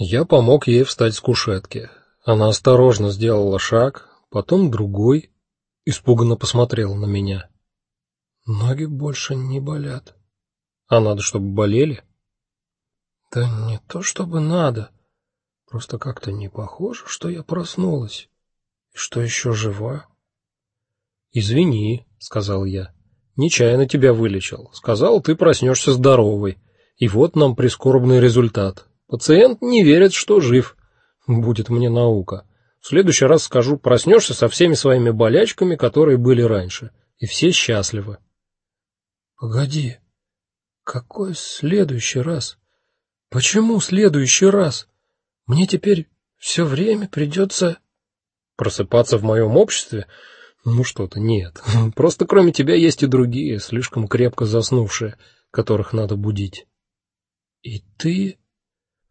Я помог ей встать с кушетки. Она осторожно сделала шаг, потом другой, испуганно посмотрела на меня. Ноги больше не болят. А надо, чтобы болели? Да не то чтобы надо. Просто как-то не похоже, что я проснулась и что еще жива. Извини, сказал я. Нечаянно тебя вылечил. Сказал, ты проснешься здоровой. И вот нам прискорбный результат. Пациент не верит, что жив. Будет мне наука. В следующий раз скажу, проснешься со всеми своими болячками, которые были раньше, и все счастливы. Погоди. Какой следующий раз? Почему следующий раз? Мне теперь все время придется просыпаться в моем обществе? Ну что-то нет. Просто кроме тебя есть и другие, слишком крепко заснувшие, которых надо будить. И ты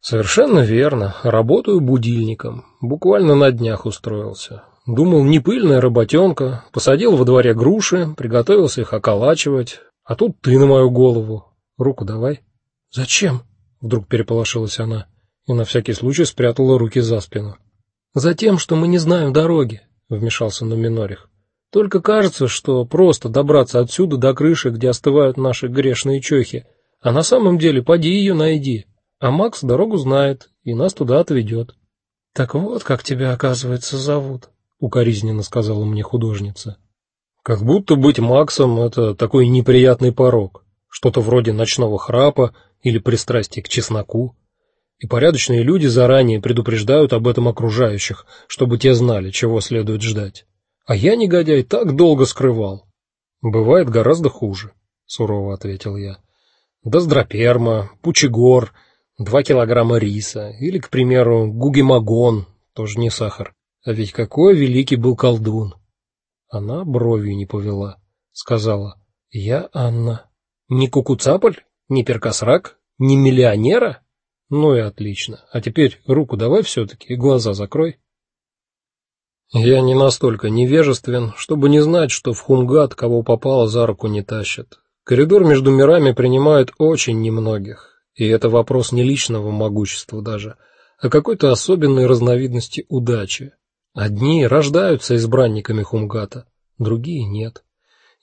Совершенно верно. Работаю будильником. Буквально на днях устроился. Думал, не пыльная работенка, посадил во дворе груши, приготовился их околачивать, а тут ты на мою голову. Руку давай. Зачем? Вдруг переполошилась она и на всякий случай спрятала руки за спину. Затем, что мы не знаем дороги, вмешался Нуминорих. Только кажется, что просто добраться отсюда до крыши, где остывают наши грешные чохи, а на самом деле поди ее найди. А Макс дорогу знает и нас туда отведет. Так вот, как тебя, оказывается, зовут, укоризненно сказала мне художница. Как будто быть Максом это такой неприятный порок, что-то вроде ночного храпа или пристрастия к чесноку. И порядочные люди заранее предупреждают об этом окружающих, чтобы те знали, чего следует ждать. А я, негодяй, так долго скрывал. Бывает гораздо хуже, сурово ответил я. Доздроперма, пучегор, два килограмма риса или, к примеру, гугемагон, тоже не сахар. А ведь какой великий был колдун. Она бровью не повела, сказала: "Я Анна, не кукуцаполь, не перкосрак, не миллионера". Ну и отлично. А теперь руку давай все таки и глаза закрой. Я не настолько невежествен, чтобы не знать, что в Хумгат кого попало за руку не тащат. Коридор между мирами принимает очень немногих, и это вопрос не личного могущества даже, а какой-то особенной разновидности удачи. Одни рождаются избранниками Хумгата, другие нет.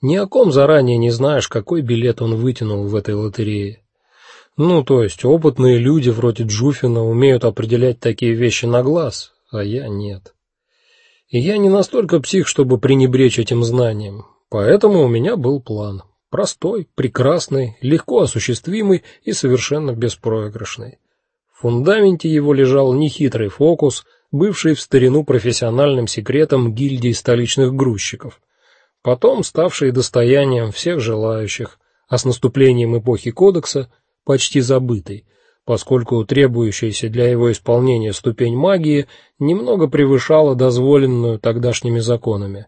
Ни о ком заранее не знаешь, какой билет он вытянул в этой лотерее. Ну, то есть опытные люди вроде Джуфина умеют определять такие вещи на глаз, а я нет. И я не настолько псих, чтобы пренебречь этим знанием. Поэтому у меня был план, простой, прекрасный, легко осуществимый и совершенно беспроигрышный. В фундаменте его лежал нехитрый фокус, бывший в старину профессиональным секретом гильдии столичных грузчиков, потом ставший достоянием всех желающих, а с наступлением эпохи кодекса почти забытый, поскольку требующаяся для его исполнения ступень магии немного превышала дозволенную тогдашними законами,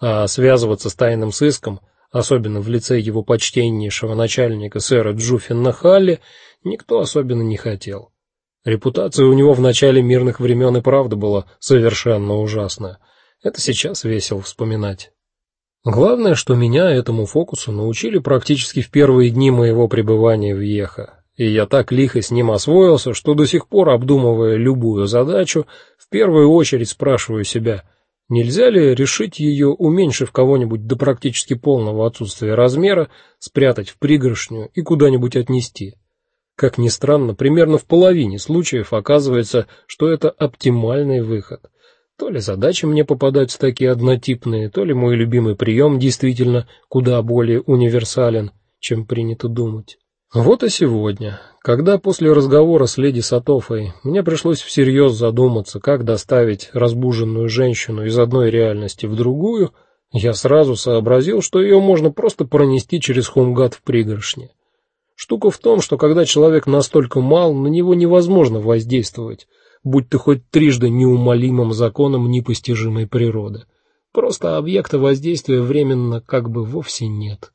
а связываться с тайным сыском, особенно в лице его почтеннейшего начальника сэра Джуффина Халли, никто особенно не хотел. Репутация у него в начале мирных времен и правда была совершенно ужасная. Это сейчас весело вспоминать. Главное, что меня этому фокусу научили практически в первые дни моего пребывания в Ехо. И я так лихо с ним освоился, что до сих пор, обдумывая любую задачу, в первую очередь спрашиваю себя: нельзя ли решить ее, уменьшив кого-нибудь до практически полного отсутствия размера, спрятать в пригоршню и куда-нибудь отнести? Как ни странно, примерно в половине случаев оказывается, что это оптимальный выход. То ли задачи мне попадаются такие однотипные, то ли мой любимый прием действительно куда более универсален, чем принято думать. Вот и сегодня, когда после разговора с леди Сатофой мне пришлось всерьез задуматься, как доставить разбуженную женщину из одной реальности в другую, я сразу сообразил, что ее можно просто пронести через Хумгат в пригоршне. Штука в том, что когда человек настолько мал, на него невозможно воздействовать, будь ты хоть трижды неумолимым законом непостижимой природы. Просто объекта воздействия временно как бы вовсе нет.